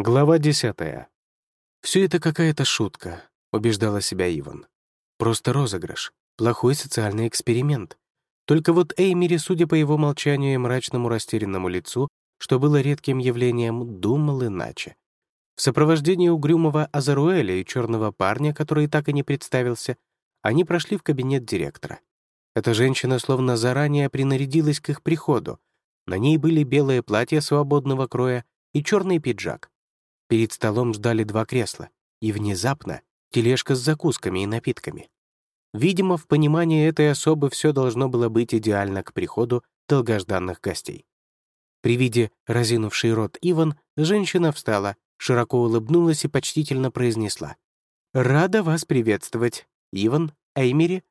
Глава десятая. «Все это какая-то шутка», — убеждала себя Иван. «Просто розыгрыш, плохой социальный эксперимент. Только вот Эймери, судя по его молчанию и мрачному растерянному лицу, что было редким явлением, думал иначе. В сопровождении угрюмого Азаруэля и черного парня, который так и не представился, они прошли в кабинет директора. Эта женщина словно заранее принарядилась к их приходу. На ней были белое платье свободного кроя и черный пиджак. Перед столом ждали два кресла, и внезапно тележка с закусками и напитками. Видимо, в понимании этой особы все должно было быть идеально к приходу долгожданных гостей. При виде разинувший рот Иван, женщина встала, широко улыбнулась и почтительно произнесла. «Рада вас приветствовать, Иван, Эймери.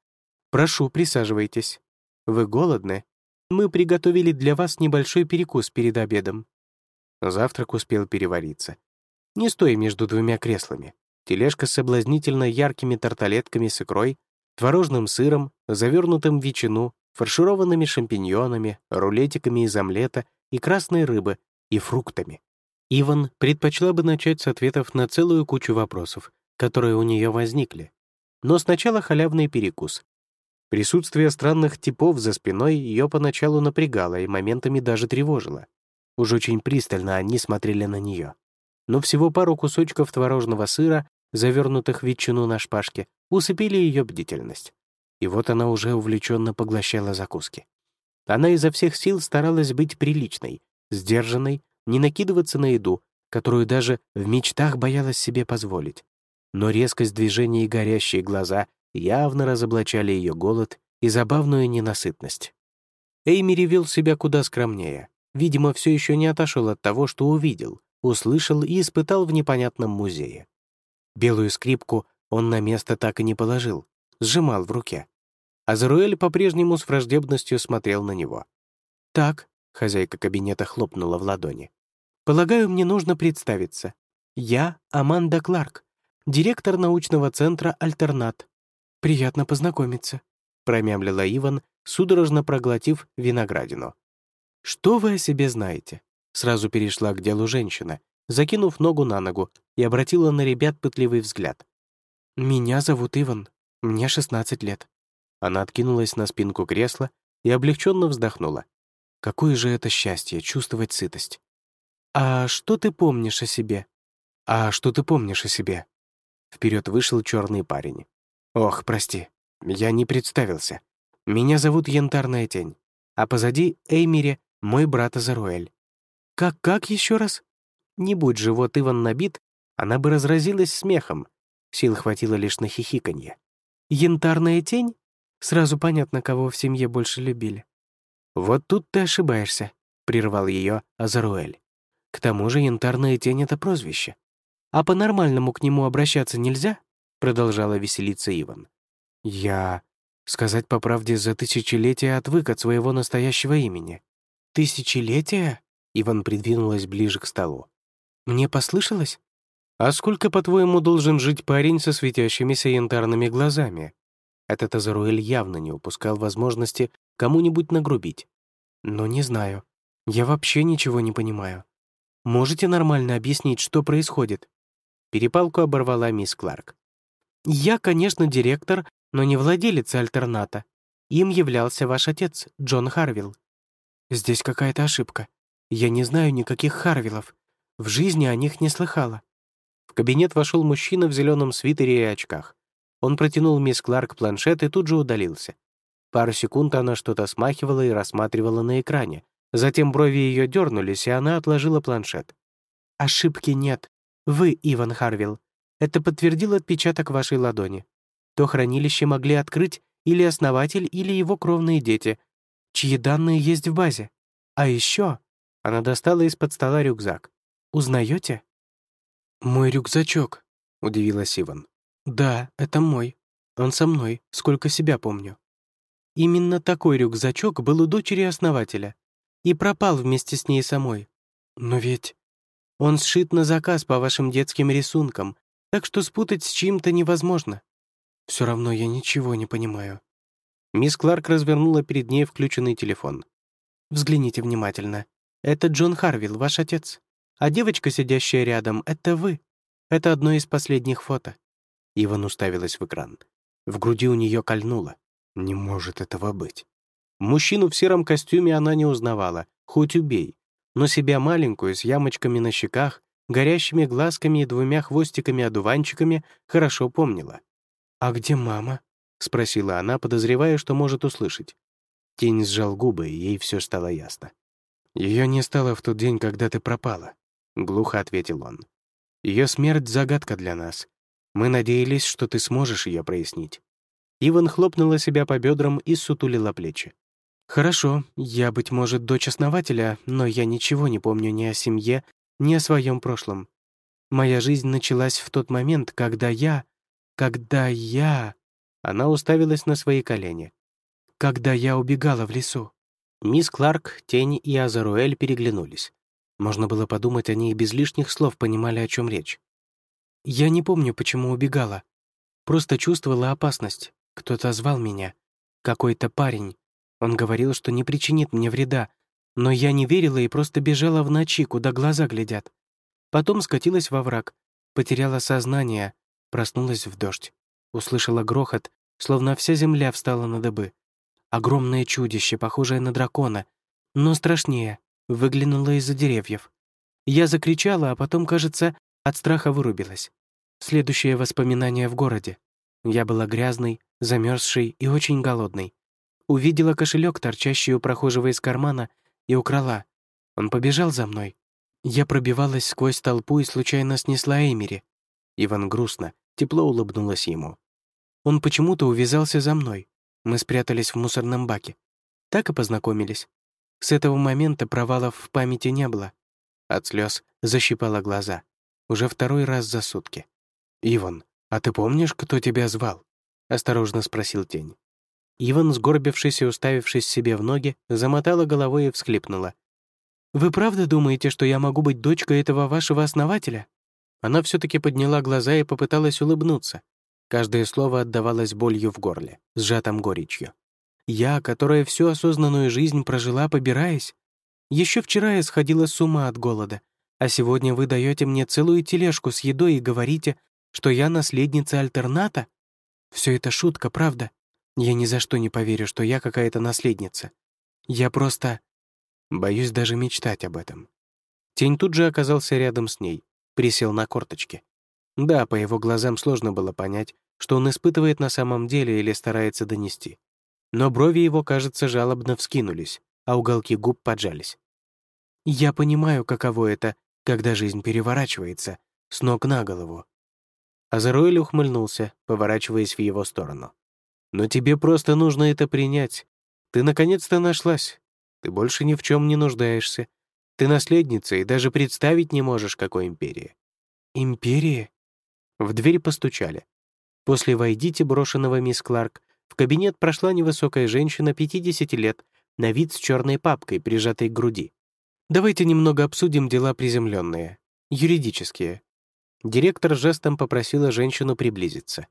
Прошу, присаживайтесь. Вы голодны? Мы приготовили для вас небольшой перекус перед обедом». Завтрак успел перевариться. Не стоя между двумя креслами. Тележка с соблазнительно яркими тарталетками с икрой, творожным сыром, завернутым в ветчину, фаршированными шампиньонами, рулетиками из омлета и красной рыбы, и фруктами. Иван предпочла бы начать с ответов на целую кучу вопросов, которые у нее возникли. Но сначала халявный перекус. Присутствие странных типов за спиной ее поначалу напрягало и моментами даже тревожило. Уж очень пристально они смотрели на нее но всего пару кусочков творожного сыра, завернутых в ветчину на шпажке, усыпили ее бдительность. И вот она уже увлеченно поглощала закуски. Она изо всех сил старалась быть приличной, сдержанной, не накидываться на еду, которую даже в мечтах боялась себе позволить. Но резкость движения и горящие глаза явно разоблачали ее голод и забавную ненасытность. Эймери вел себя куда скромнее. Видимо, все еще не отошел от того, что увидел, услышал и испытал в непонятном музее. Белую скрипку он на место так и не положил, сжимал в руке. Азруэль по-прежнему с враждебностью смотрел на него. «Так», — хозяйка кабинета хлопнула в ладони, «полагаю, мне нужно представиться. Я Аманда Кларк, директор научного центра «Альтернат». Приятно познакомиться», — промямлила Иван, судорожно проглотив виноградину. «Что вы о себе знаете?» Сразу перешла к делу женщина, закинув ногу на ногу и обратила на ребят пытливый взгляд. «Меня зовут Иван. Мне 16 лет». Она откинулась на спинку кресла и облегченно вздохнула. Какое же это счастье — чувствовать сытость. «А что ты помнишь о себе?» «А что ты помнишь о себе?» Вперед вышел черный парень. «Ох, прости, я не представился. Меня зовут Янтарная Тень, а позади Эймире мой брат Азаруэль. «Как-как еще раз?» Не будь живот Иван набит, она бы разразилась смехом. Сил хватило лишь на хихиканье. «Янтарная тень?» Сразу понятно, кого в семье больше любили. «Вот тут ты ошибаешься», — прервал ее Азаруэль. «К тому же янтарная тень — это прозвище. А по-нормальному к нему обращаться нельзя?» — продолжала веселиться Иван. «Я, сказать по правде, за тысячелетия отвык от своего настоящего имени». «Тысячелетия?» Иван придвинулась ближе к столу. «Мне послышалось? А сколько, по-твоему, должен жить парень со светящимися янтарными глазами?» Этот Азаруэль явно не упускал возможности кому-нибудь нагрубить. «Но не знаю. Я вообще ничего не понимаю. Можете нормально объяснить, что происходит?» Перепалку оборвала мисс Кларк. «Я, конечно, директор, но не владелец альтерната. Им являлся ваш отец, Джон Харвилл. Здесь какая-то ошибка. Я не знаю никаких Харвилов. В жизни о них не слыхала». В кабинет вошел мужчина в зеленом свитере и очках. Он протянул мисс Кларк планшет и тут же удалился. Пару секунд она что-то смахивала и рассматривала на экране. Затем брови ее дернулись, и она отложила планшет. «Ошибки нет. Вы, Иван Харвилл. Это подтвердил отпечаток вашей ладони. То хранилище могли открыть или основатель, или его кровные дети, чьи данные есть в базе. А еще она достала из-под стола рюкзак. «Узнаете?» «Мой рюкзачок», — удивилась Иван. «Да, это мой. Он со мной, сколько себя помню». Именно такой рюкзачок был у дочери основателя и пропал вместе с ней самой. Но ведь он сшит на заказ по вашим детским рисункам, так что спутать с чьим-то невозможно. Все равно я ничего не понимаю. Мисс Кларк развернула перед ней включенный телефон. «Взгляните внимательно. Это Джон Харвилл, ваш отец. А девочка, сидящая рядом, — это вы. Это одно из последних фото». Иван уставилась в экран. В груди у нее кольнуло. Не может этого быть. Мужчину в сером костюме она не узнавала, хоть убей. Но себя маленькую, с ямочками на щеках, горящими глазками и двумя хвостиками-одуванчиками хорошо помнила. «А где мама?» — спросила она, подозревая, что может услышать. Тень сжал губы, и ей все стало ясно. Ее не стало в тот день, когда ты пропала», — глухо ответил он. Ее смерть — загадка для нас. Мы надеялись, что ты сможешь ее прояснить». Иван хлопнула себя по бедрам и сутулила плечи. «Хорошо, я, быть может, дочь основателя, но я ничего не помню ни о семье, ни о своем прошлом. Моя жизнь началась в тот момент, когда я... Когда я...» Она уставилась на свои колени. «Когда я убегала в лесу». Мисс Кларк, Тень и Азаруэль переглянулись. Можно было подумать, они и без лишних слов понимали, о чем речь. Я не помню, почему убегала. Просто чувствовала опасность. Кто-то звал меня. Какой-то парень. Он говорил, что не причинит мне вреда. Но я не верила и просто бежала в ночи, куда глаза глядят. Потом скатилась во враг, потеряла сознание, проснулась в дождь. Услышала грохот, словно вся земля встала на дыбы. Огромное чудище, похожее на дракона, но страшнее, выглянуло из-за деревьев. Я закричала, а потом, кажется, от страха вырубилась. Следующее воспоминание в городе. Я была грязной, замерзшей и очень голодной. Увидела кошелек, торчащий у прохожего из кармана, и украла. Он побежал за мной. Я пробивалась сквозь толпу и случайно снесла Эмери. Иван грустно, тепло улыбнулась ему. Он почему-то увязался за мной. Мы спрятались в мусорном баке. Так и познакомились. С этого момента провалов в памяти не было. От слез защипала глаза. Уже второй раз за сутки. «Иван, а ты помнишь, кто тебя звал?» — осторожно спросил тень. Иван, сгорбившись и уставившись себе в ноги, замотала головой и всхлипнула. «Вы правда думаете, что я могу быть дочкой этого вашего основателя?» Она все таки подняла глаза и попыталась улыбнуться. Каждое слово отдавалось болью в горле, сжатом горечью. «Я, которая всю осознанную жизнь прожила, побираясь? Еще вчера я сходила с ума от голода, а сегодня вы даете мне целую тележку с едой и говорите, что я наследница альтерната? Все это шутка, правда? Я ни за что не поверю, что я какая-то наследница. Я просто... Боюсь даже мечтать об этом. Тень тут же оказался рядом с ней, присел на корточки. Да, по его глазам сложно было понять, что он испытывает на самом деле или старается донести. Но брови его, кажется, жалобно вскинулись, а уголки губ поджались. «Я понимаю, каково это когда жизнь переворачивается с ног на голову. Азаруэль ухмыльнулся, поворачиваясь в его сторону. «Но тебе просто нужно это принять. Ты наконец-то нашлась. Ты больше ни в чем не нуждаешься. Ты наследница и даже представить не можешь, какой империи». «Империи?» В дверь постучали. После «Войдите» брошенного мисс Кларк в кабинет прошла невысокая женщина 50 лет, на вид с черной папкой, прижатой к груди. Давайте немного обсудим дела приземленные, юридические. Директор жестом попросила женщину приблизиться.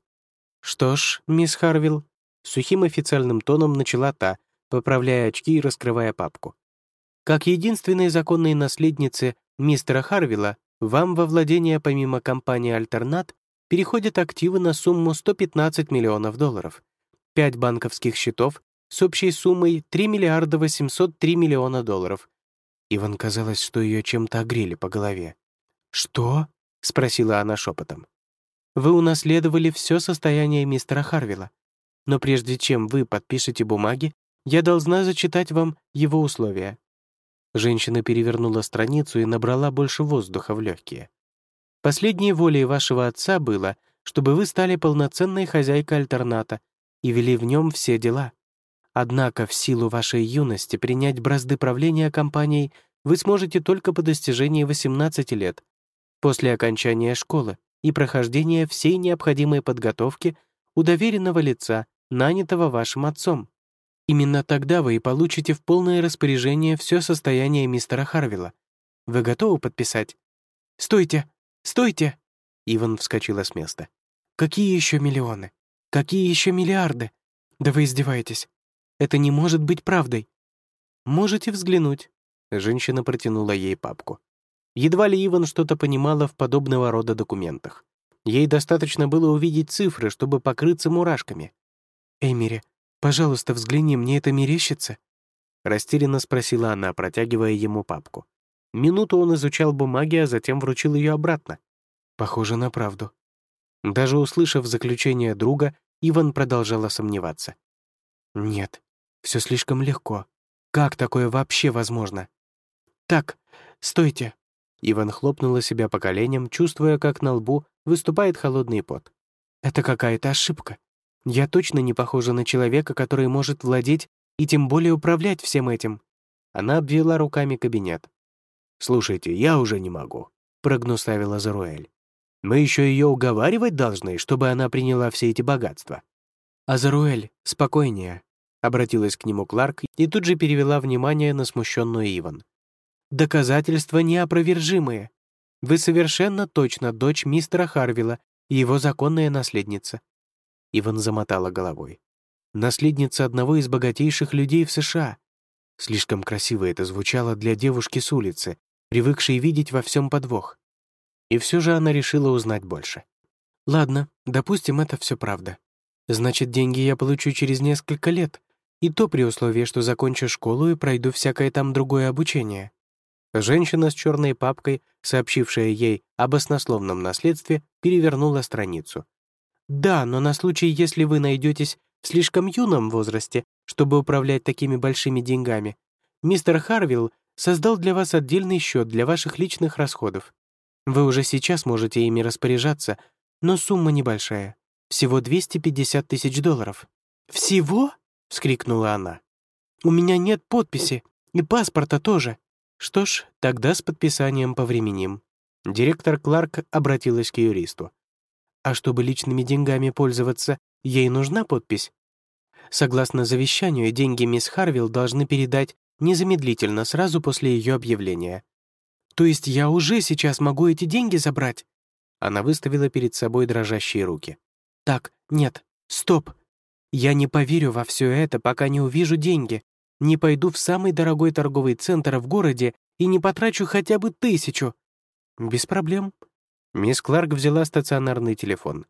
«Что ж, мисс Харвилл», сухим официальным тоном начала та, поправляя очки и раскрывая папку. «Как единственной законной наследнице мистера Харвилла, вам во владение помимо компании «Альтернат» переходят активы на сумму 115 миллионов долларов, пять банковских счетов с общей суммой 3 миллиарда 803 миллиона долларов, Иван казалось, что ее чем-то огрели по голове. «Что?» — спросила она шепотом. «Вы унаследовали все состояние мистера Харвилла. Но прежде чем вы подпишете бумаги, я должна зачитать вам его условия». Женщина перевернула страницу и набрала больше воздуха в легкие. «Последней волей вашего отца было, чтобы вы стали полноценной хозяйкой альтерната и вели в нем все дела. Однако в силу вашей юности принять бразды правления компанией вы сможете только по достижении 18 лет, после окончания школы и прохождения всей необходимой подготовки у доверенного лица, нанятого вашим отцом. Именно тогда вы и получите в полное распоряжение все состояние мистера Харвилла. Вы готовы подписать? «Стойте! Стойте!» Иван вскочила с места. «Какие еще миллионы? Какие еще миллиарды? Да вы издеваетесь. Это не может быть правдой. Можете взглянуть. Женщина протянула ей папку. Едва ли Иван что-то понимала в подобного рода документах. Ей достаточно было увидеть цифры, чтобы покрыться мурашками. «Эмири, пожалуйста, взгляни, мне это мерещится?» Растерянно спросила она, протягивая ему папку. Минуту он изучал бумаги, а затем вручил ее обратно. Похоже на правду. Даже услышав заключение друга, Иван продолжала сомневаться. «Нет, все слишком легко. Как такое вообще возможно?» «Так, стойте!» Иван хлопнула себя по коленям, чувствуя, как на лбу выступает холодный пот. «Это какая-то ошибка. Я точно не похожа на человека, который может владеть и тем более управлять всем этим». Она обвела руками кабинет. «Слушайте, я уже не могу», — прогнуставила Заруэль. «Мы еще ее уговаривать должны, чтобы она приняла все эти богатства». «Азаруэль, спокойнее», — обратилась к нему Кларк и тут же перевела внимание на смущенную Иван. «Доказательства неопровержимые. Вы совершенно точно дочь мистера Харвилла и его законная наследница». Иван замотала головой. «Наследница одного из богатейших людей в США». Слишком красиво это звучало для девушки с улицы, привыкшей видеть во всем подвох. И все же она решила узнать больше. «Ладно, допустим, это все правда. Значит, деньги я получу через несколько лет, и то при условии, что закончу школу и пройду всякое там другое обучение. Женщина с черной папкой, сообщившая ей об оснословном наследстве, перевернула страницу. «Да, но на случай, если вы найдетесь в слишком юном возрасте, чтобы управлять такими большими деньгами, мистер Харвилл создал для вас отдельный счет для ваших личных расходов. Вы уже сейчас можете ими распоряжаться, но сумма небольшая. Всего 250 тысяч долларов». «Всего?» — вскрикнула она. «У меня нет подписи, и паспорта тоже. Что ж, тогда с подписанием повременим». Директор Кларк обратилась к юристу. «А чтобы личными деньгами пользоваться, ей нужна подпись?» Согласно завещанию, деньги мисс Харвилл должны передать незамедлительно, сразу после ее объявления. «То есть я уже сейчас могу эти деньги забрать?» Она выставила перед собой дрожащие руки. «Так, нет, стоп. Я не поверю во все это, пока не увижу деньги, не пойду в самый дорогой торговый центр в городе и не потрачу хотя бы тысячу. Без проблем. Мисс Кларк взяла стационарный телефон.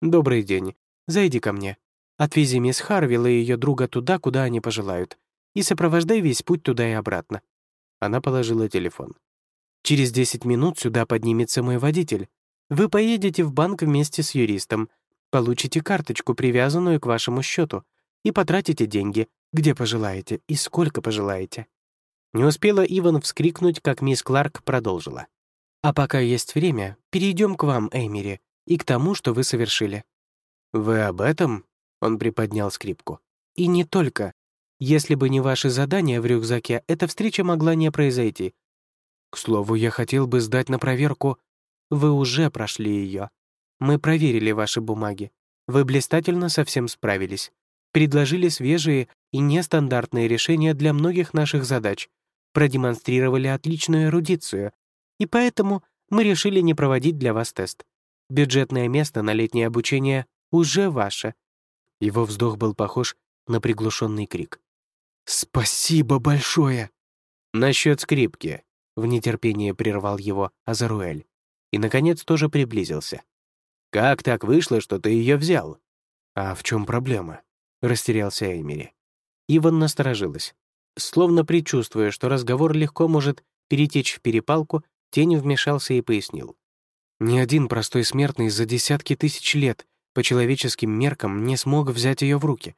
«Добрый день. Зайди ко мне. Отвези мисс Харвилл и ее друга туда, куда они пожелают, и сопровождай весь путь туда и обратно». Она положила телефон. «Через 10 минут сюда поднимется мой водитель. Вы поедете в банк вместе с юристом, получите карточку, привязанную к вашему счету, и потратите деньги, где пожелаете и сколько пожелаете». Не успела Иван вскрикнуть, как мисс Кларк продолжила. «А пока есть время, перейдем к вам, Эймери, и к тому, что вы совершили». «Вы об этом?» — он приподнял скрипку. «И не только. Если бы не ваши задания в рюкзаке, эта встреча могла не произойти. К слову, я хотел бы сдать на проверку. Вы уже прошли ее. Мы проверили ваши бумаги. Вы блистательно со всем справились предложили свежие и нестандартные решения для многих наших задач, продемонстрировали отличную эрудицию, и поэтому мы решили не проводить для вас тест. Бюджетное место на летнее обучение уже ваше». Его вздох был похож на приглушенный крик. «Спасибо большое!» «Насчет скрипки», — в нетерпении прервал его Азаруэль. И, наконец, тоже приблизился. «Как так вышло, что ты ее взял?» «А в чем проблема?» — растерялся Эймери. Иван насторожилась. Словно предчувствуя, что разговор легко может перетечь в перепалку, тень вмешался и пояснил. «Ни один простой смертный за десятки тысяч лет по человеческим меркам не смог взять ее в руки.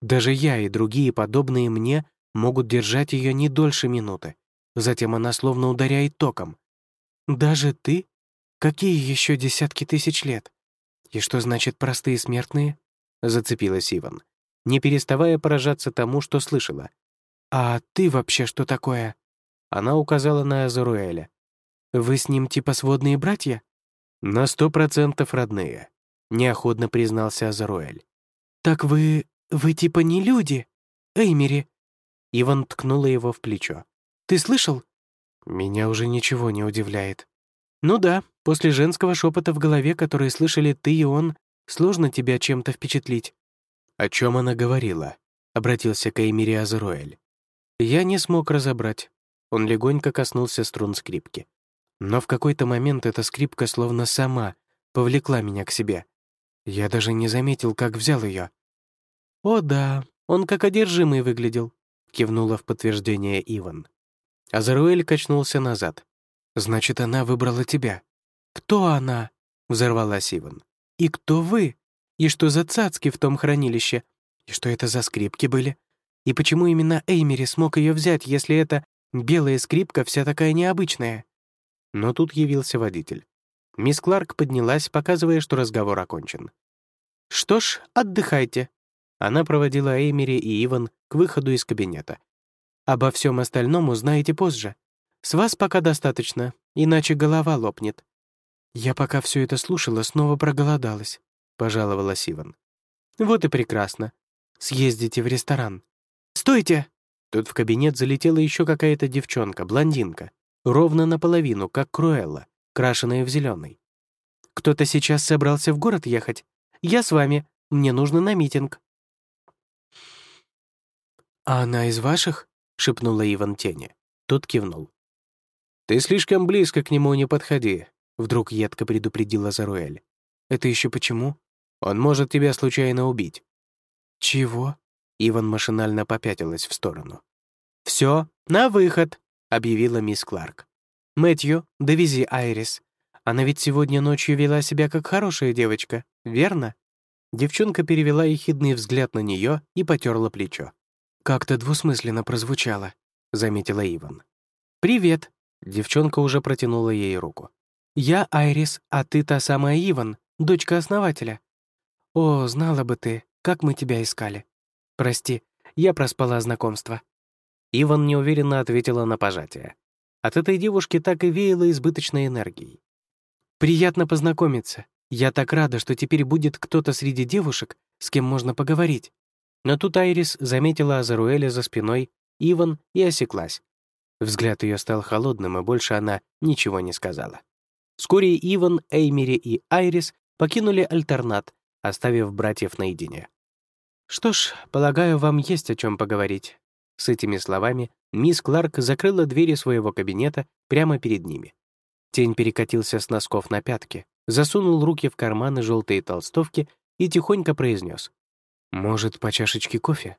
Даже я и другие подобные мне могут держать ее не дольше минуты. Затем она словно ударяет током. Даже ты? Какие еще десятки тысяч лет? И что значит простые смертные? Зацепилась Иван не переставая поражаться тому, что слышала. «А ты вообще что такое?» Она указала на Азаруэля. «Вы с ним типа сводные братья?» «На сто процентов родные», — неохотно признался Азаруэль. «Так вы... вы типа не люди? Эймери?» Иван ткнула его в плечо. «Ты слышал?» «Меня уже ничего не удивляет». «Ну да, после женского шепота в голове, который слышали ты и он, сложно тебя чем-то впечатлить. «О чем она говорила?» — обратился к Эймире Азеруэль. Я не смог разобрать. Он легонько коснулся струн скрипки. Но в какой-то момент эта скрипка словно сама повлекла меня к себе. Я даже не заметил, как взял ее. «О да, он как одержимый выглядел», — кивнула в подтверждение Иван. Азаруэль качнулся назад. «Значит, она выбрала тебя». «Кто она?» — взорвалась Иван. «И кто вы? И что за цацки в том хранилище? И что это за скрипки были? И почему именно Эймери смог ее взять, если эта белая скрипка вся такая необычная?» Но тут явился водитель. Мисс Кларк поднялась, показывая, что разговор окончен. «Что ж, отдыхайте». Она проводила Эймери и Иван к выходу из кабинета. «Обо всем остальном узнаете позже. С вас пока достаточно, иначе голова лопнет». «Я пока все это слушала, снова проголодалась», — пожаловалась Иван. «Вот и прекрасно. Съездите в ресторан». «Стойте!» Тут в кабинет залетела еще какая-то девчонка, блондинка, ровно наполовину, как Круэлла, крашеная в зеленый. «Кто-то сейчас собрался в город ехать? Я с вами. Мне нужно на митинг». «А она из ваших?» — шепнула Иван Тени. Тот кивнул. «Ты слишком близко к нему не подходи», — вдруг едко предупредила Заруэль. «Это еще почему?» «Он может тебя случайно убить». «Чего?» Иван машинально попятилась в сторону. «Все, на выход!» — объявила мисс Кларк. «Мэтью, довези Айрис. Она ведь сегодня ночью вела себя как хорошая девочка, верно?» Девчонка перевела ехидный взгляд на нее и потерла плечо. «Как-то двусмысленно прозвучало», — заметила Иван. «Привет», — девчонка уже протянула ей руку. «Я Айрис, а ты та самая Иван, дочка основателя. О, знала бы ты, как мы тебя искали. Прости, я проспала знакомство». Иван неуверенно ответила на пожатие. От этой девушки так и веяло избыточной энергией. «Приятно познакомиться. Я так рада, что теперь будет кто-то среди девушек, с кем можно поговорить». Но тут Айрис заметила Азаруэля за спиной, Иван и осеклась. Взгляд ее стал холодным, и больше она ничего не сказала. Вскоре Иван, Эймери и Айрис покинули альтернат, оставив братьев наедине. «Что ж, полагаю, вам есть о чем поговорить. С этими словами мисс Кларк закрыла двери своего кабинета прямо перед ними. Тень перекатился с носков на пятки, засунул руки в карманы желтые толстовки и тихонько произнес. «Может, по чашечке кофе?»